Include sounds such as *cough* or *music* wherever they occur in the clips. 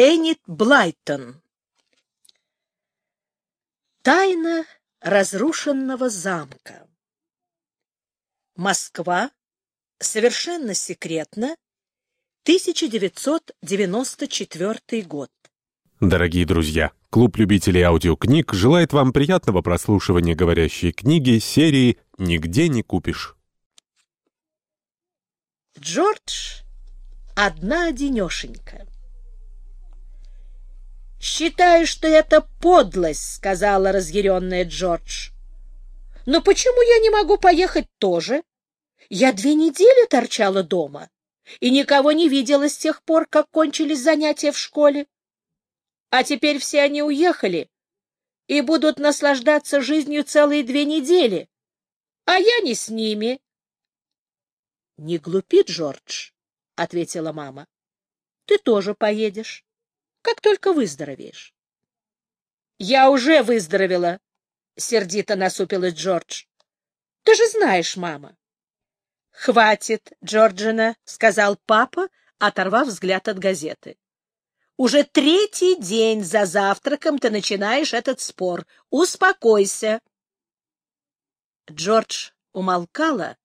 Энит Блайтон. Тайна разрушенного замка. Москва. Совершенно секретно. 1994 год. Дорогие друзья, клуб любителей аудиокниг желает вам приятного прослушивания говорящей книги серии «Нигде не купишь». Джордж одна-одинешенька. «Считаю, что это подлость», — сказала разъяренная Джордж. «Но почему я не могу поехать тоже? Я две недели торчала дома и никого не видела с тех пор, как кончились занятия в школе. А теперь все они уехали и будут наслаждаться жизнью целые две недели, а я не с ними». «Не глупи, Джордж», — ответила мама. «Ты тоже поедешь» как только выздоровеешь. — Я уже выздоровела, — сердито насупилась Джордж. — Ты же знаешь, мама. — Хватит, Джорджина, — сказал папа, оторвав взгляд от газеты. — Уже третий день за завтраком ты начинаешь этот спор. Успокойся. Джордж умолкала,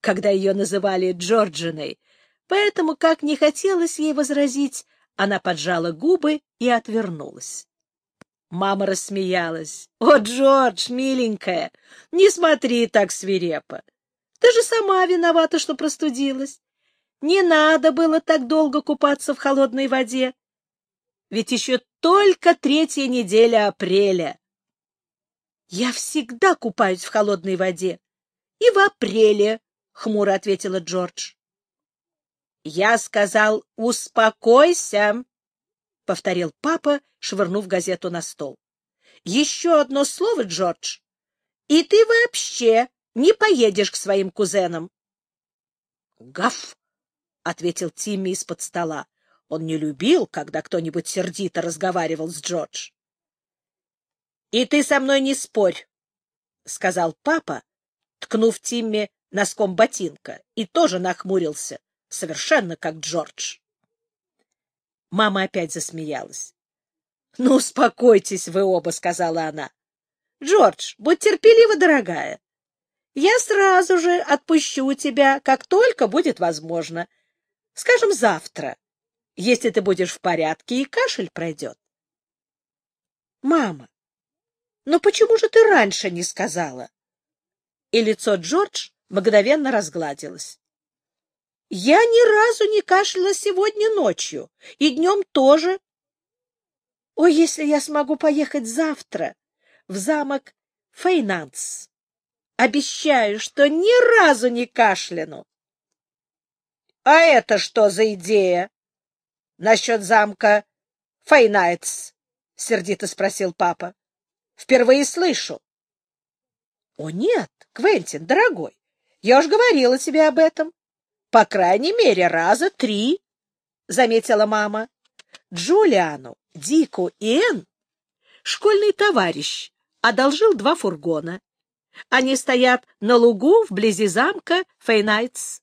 когда ее называли Джорджиной, поэтому, как не хотелось ей возразить, она поджала губы и отвернулась. Мама рассмеялась. — О, Джордж, миленькая, не смотри так свирепо. Ты же сама виновата, что простудилась. Не надо было так долго купаться в холодной воде. Ведь еще только третья неделя апреля. — Я всегда купаюсь в холодной воде. И в апреле, — хмуро ответила Джордж. Я сказал «Успокойся», — повторил папа, швырнув газету на стол. «Еще одно слово, Джордж, и ты вообще не поедешь к своим кузенам». «Гав!» — ответил Тимми из-под стола. Он не любил, когда кто-нибудь сердито разговаривал с Джордж. «И ты со мной не спорь», — сказал папа, ткнув Тимми носком ботинка, и тоже нахмурился совершенно как Джордж. Мама опять засмеялась. — Ну, успокойтесь вы оба, — сказала она. — Джордж, будь терпелива, дорогая. Я сразу же отпущу тебя, как только будет возможно. Скажем, завтра, если ты будешь в порядке и кашель пройдет. — Мама, но почему же ты раньше не сказала? И лицо Джордж мгновенно разгладилось. Я ни разу не кашляла сегодня ночью, и днем тоже. О, если я смогу поехать завтра в замок Фейнанс! Обещаю, что ни разу не кашляну. — А это что за идея? — Насчет замка Фейнайтс? — сердито спросил папа. — Впервые слышу. — О, нет, Квентин, дорогой, я уж говорила тебе об этом. По крайней мере, раза три, — заметила мама. Джулиану, Дику и Энн школьный товарищ одолжил два фургона. Они стоят на лугу вблизи замка Фейнайтс.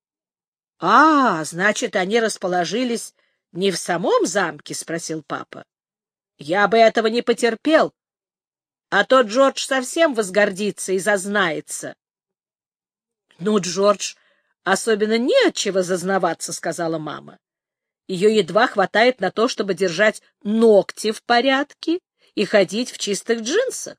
— А, значит, они расположились не в самом замке? — спросил папа. — Я бы этого не потерпел, а то Джордж совсем возгордится и зазнается. — Ну, Джордж Особенно не от чего зазнаваться, — сказала мама. Ее едва хватает на то, чтобы держать ногти в порядке и ходить в чистых джинсах.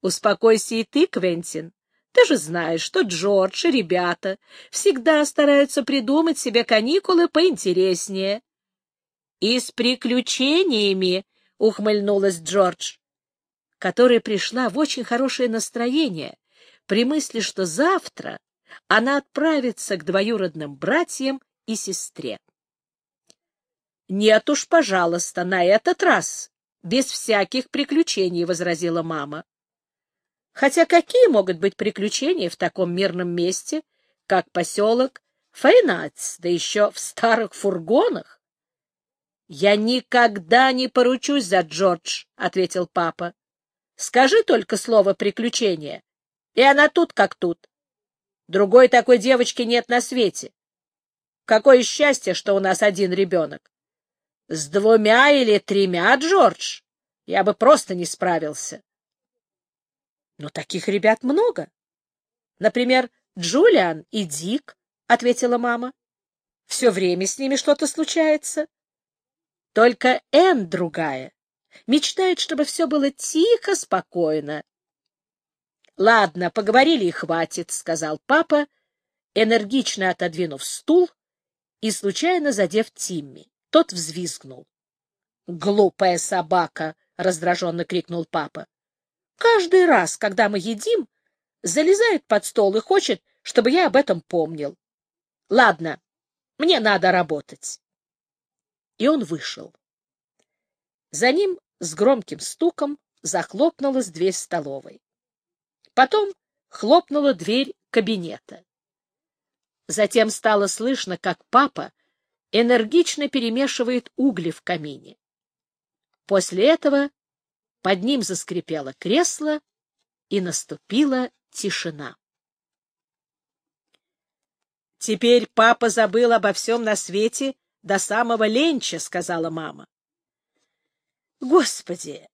Успокойся и ты, Квентин. Ты же знаешь, что Джордж и ребята всегда стараются придумать себе каникулы поинтереснее. — И с приключениями, — ухмыльнулась Джордж, которая пришла в очень хорошее настроение при мысли, что завтра она отправится к двоюродным братьям и сестре. «Нет уж, пожалуйста, на этот раз, без всяких приключений», — возразила мама. «Хотя какие могут быть приключения в таком мирном месте, как поселок Фейнац, да еще в старых фургонах?» «Я никогда не поручусь за Джордж», — ответил папа. «Скажи только слово «приключение», и она тут как тут. Другой такой девочки нет на свете. Какое счастье, что у нас один ребенок. С двумя или тремя, Джордж, я бы просто не справился. Но таких ребят много. Например, Джулиан и Дик, — ответила мама. Все время с ними что-то случается. Только Энн другая. Мечтает, чтобы все было тихо, спокойно. — Ладно, поговорили и хватит, — сказал папа, энергично отодвинув стул и случайно задев Тимми. Тот взвизгнул. «Глупая собака!» — раздраженно крикнул папа. «Каждый раз, когда мы едим, залезает под стол и хочет, чтобы я об этом помнил. Ладно, мне надо работать». И он вышел. За ним с громким стуком захлопнулась дверь столовой. Потом хлопнула дверь кабинета. Затем стало слышно, как папа энергично перемешивает угли в камине. После этого под ним заскрипело кресло, и наступила тишина. «Теперь папа забыл обо всем на свете до самого ленча», — сказала мама. «Господи,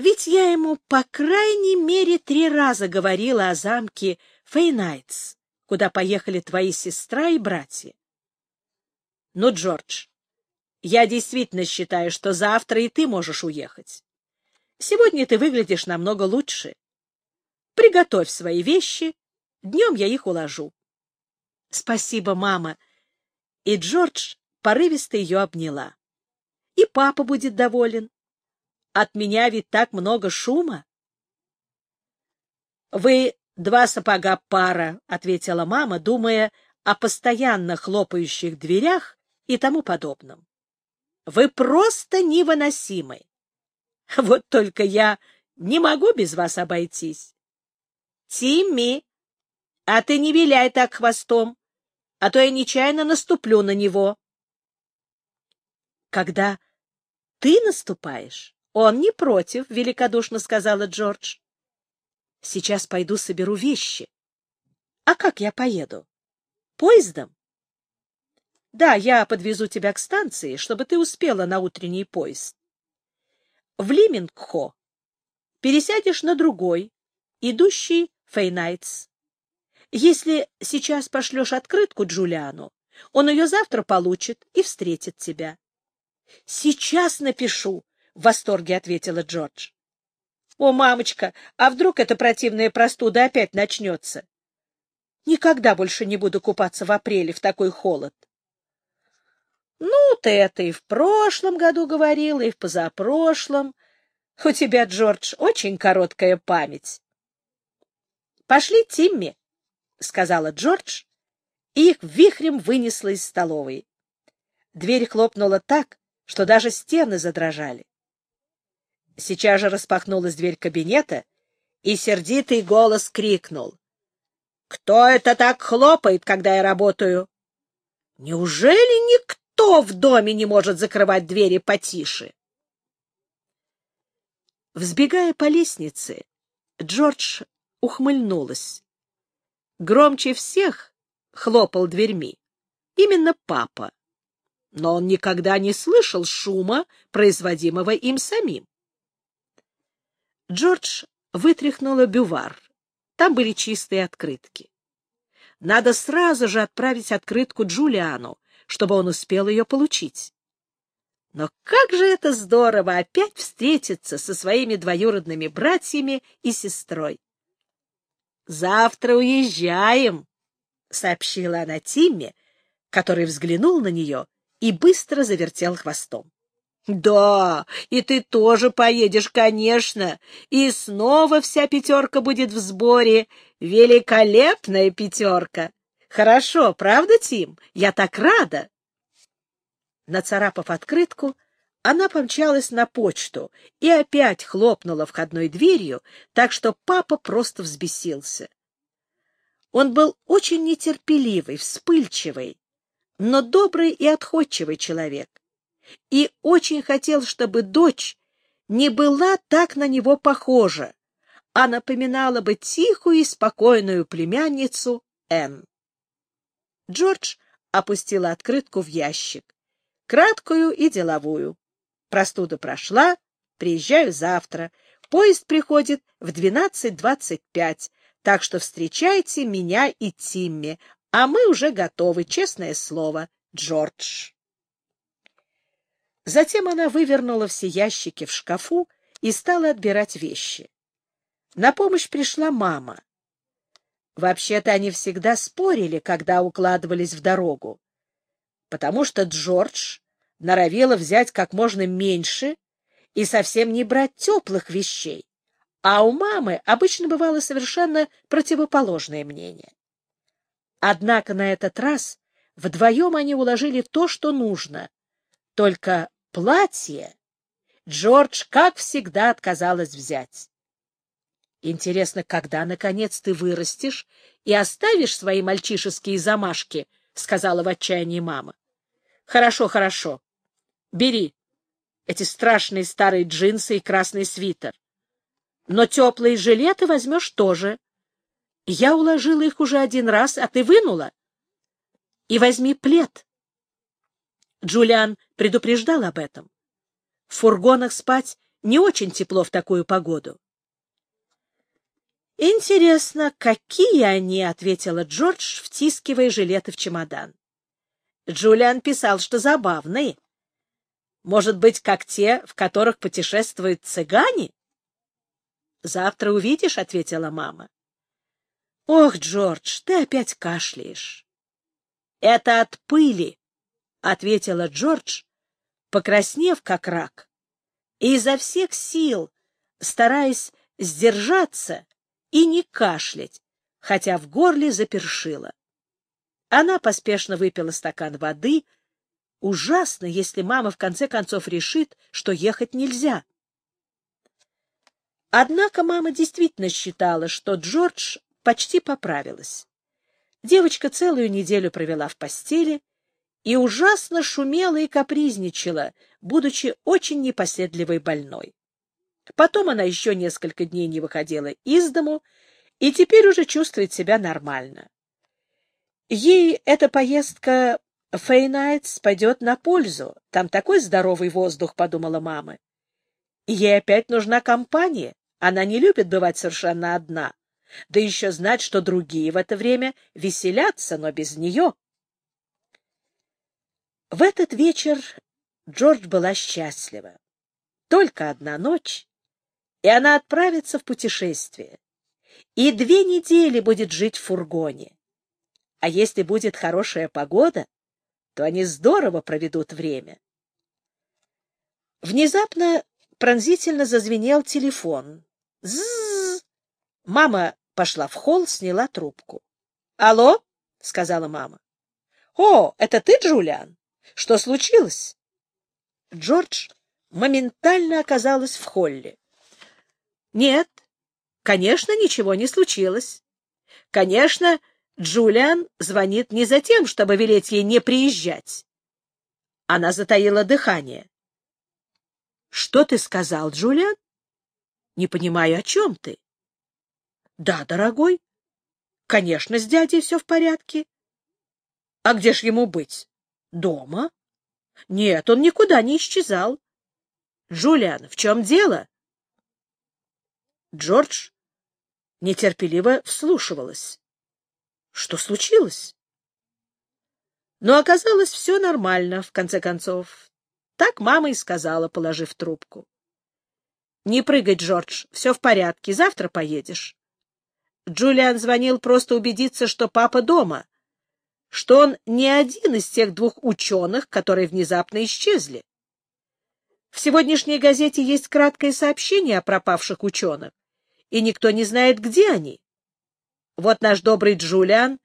ведь я ему по крайней мере три раза говорила о замке Фейнайтс, куда поехали твои сестра и братья. Ну, Джордж, я действительно считаю, что завтра и ты можешь уехать. Сегодня ты выглядишь намного лучше. Приготовь свои вещи, днем я их уложу. Спасибо, мама. И Джордж порывисто ее обняла. И папа будет доволен. От меня ведь так много шума. — Вы два сапога пара, — ответила мама, думая о постоянно хлопающих дверях и тому подобном. Вы просто невыносимы. Вот только я не могу без вас обойтись. Тимми, а ты не виляй так хвостом, а то я нечаянно наступлю на него. Когда ты наступаешь, он не против, — великодушно сказала Джордж. Сейчас пойду соберу вещи. А как я поеду? Поездом? Да, я подвезу тебя к станции, чтобы ты успела на утренний поезд. В Лимингхо пересядешь на другой, идущий Фейнайтс. Если сейчас пошлешь открытку Джулиану, он ее завтра получит и встретит тебя. — Сейчас напишу, — в восторге ответила Джордж. — О, мамочка, а вдруг эта противная простуда опять начнется? Никогда больше не буду купаться в апреле в такой холод. — ну, ты это и в прошлом году говорила, и в позапрошлом. У тебя, Джордж, очень короткая память. — Пошли, Тимми, — сказала Джордж, и их вихрем вынесла из столовой. Дверь хлопнула так, что даже стены задрожали. Сейчас же распахнулась дверь кабинета, и сердитый голос крикнул. — Кто это так хлопает, когда я работаю? — Неужели никто? В доме не может закрывать двери потише. Взбегая по лестнице, Джордж ухмыльнулась. Громче всех хлопал дверьми именно папа, но он никогда не слышал шума, производимого им самим. Джордж вытряхнула бювар. Там были чистые открытки. Надо сразу же отправить открытку Джулиану, чтобы он успел ее получить. Но как же это здорово опять встретиться со своими двоюродными братьями и сестрой! «Завтра уезжаем», — сообщила она Тимме, который взглянул на нее и быстро завертел хвостом. «Да, и ты тоже поедешь, конечно, и снова вся пятерка будет в сборе. Великолепная пятерка! Хорошо, правда, Тим? Я так рада. Нацарапав открытку, она помчалась на почту и опять хлопнула входной дверью, так что папа просто взбесился. Он был очень нетерпеливый, вспыльчивый, но добрый и отходчивый человек, и очень хотел, чтобы дочь не была так на него похожа, а напоминала бы тихую и спокойную племянницу Энн. Джордж опустила открытку в ящик. краткую и деловую. Простуда прошла, приезжаю завтра. Поезд приходит в 12.25, так что встречайте меня и Тимми, а мы уже готовы, честное слово, Джордж. Затем она вывернула все ящики в шкафу и стала отбирать вещи. На помощь пришла мама. Вообще-то они всегда спорили, когда укладывались в дорогу, потому что Джордж норовила взять как можно меньше и совсем не брать теплых вещей, а у мамы обычно бывало совершенно противоположное мнение. Однако на этот раз вдвоем они уложили то, что нужно, только платье Джордж, как всегда, отказалась взять. Интересно, когда, наконец, ты вырастешь и оставишь свои мальчишеские замашки, — сказала в отчаянии мама. — Хорошо, хорошо. Бери эти страшные старые джинсы и красный свитер. Но теплые жилеты возьмешь тоже. Я уложила их уже один раз, а ты вынула. И возьми плед. Джулиан предупреждал об этом. В фургонах спать не очень тепло в такую погоду. «Интересно, какие они?» — ответила Джордж, втискивая жилеты в чемодан. Джулиан писал, что забавные. Может быть, как те, в которых путешествуют цыгане? — Завтра увидишь, — ответила мама. — Ох, Джордж, ты опять кашляешь. — Это от пыли, — ответила Джордж, покраснев как рак, и изо всех сил, стараясь сдержаться и не кашлять, хотя в горле запершило. Она поспешно выпила стакан воды — Ужасно, если мама в конце концов решит, что ехать нельзя. Однако мама действительно считала, что Джордж почти поправилась. Девочка целую неделю провела в постели и ужасно шумела и капризничала, будучи очень непоседливой больной. Потом она еще несколько дней не выходила из дому и теперь уже чувствует себя нормально. Ей эта поездка Фейнайтс пойдет на пользу. Там такой здоровый воздух, — подумала мама. Ей опять нужна компания. Она не любит бывать совершенно одна. Да еще знать, что другие в это время веселятся, но без нее. В этот вечер Джордж была счастлива. Только одна ночь, и она отправится в путешествие. И две недели будет жить в фургоне. А если будет хорошая погода, то они здорово проведут время. Внезапно пронзительно зазвенел телефон. Зззз! Мама пошла в холл, сняла трубку. «Алло?» — сказала мама. «О, это ты, Джулиан? Что случилось?» Джордж моментально оказалась в холле. «Нет, конечно, ничего не случилось. Конечно, Джулиан звонит не за тем, чтобы велеть ей не приезжать. Она затаила дыхание. — Что ты сказал, Джулиан? — Не понимаю, о чем ты. — Да, дорогой. Конечно, с дядей все в порядке. — А где ж ему быть? — Дома. — Нет, он никуда не исчезал. — Джулиан, в чем дело? Джордж нетерпеливо вслушивалась. Что случилось? Но оказалось все нормально, в конце концов. Так мама и сказала, положив трубку. — Не прыгай, Джордж, все в порядке, завтра поедешь. Джулиан звонил просто убедиться, что папа дома, что он не один из тех двух ученых, которые внезапно исчезли. В сегодняшней газете есть краткое сообщение о пропавших ученых, и никто не знает, где они. Вот наш добрый Джулиан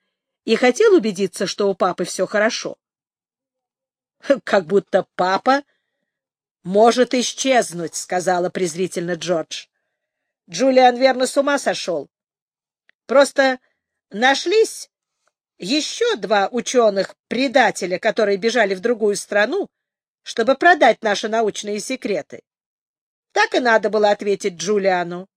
и хотел убедиться, что у папы все хорошо. *laughs* Как будто папа может исчезнуть, сказала презрительно Джордж. Джулиан верно с ума сошел. Просто нашлись еще два ученых-предателя, которые бежали в другую страну, чтобы продать наши научные секреты. Так и надо было ответить Джулиану.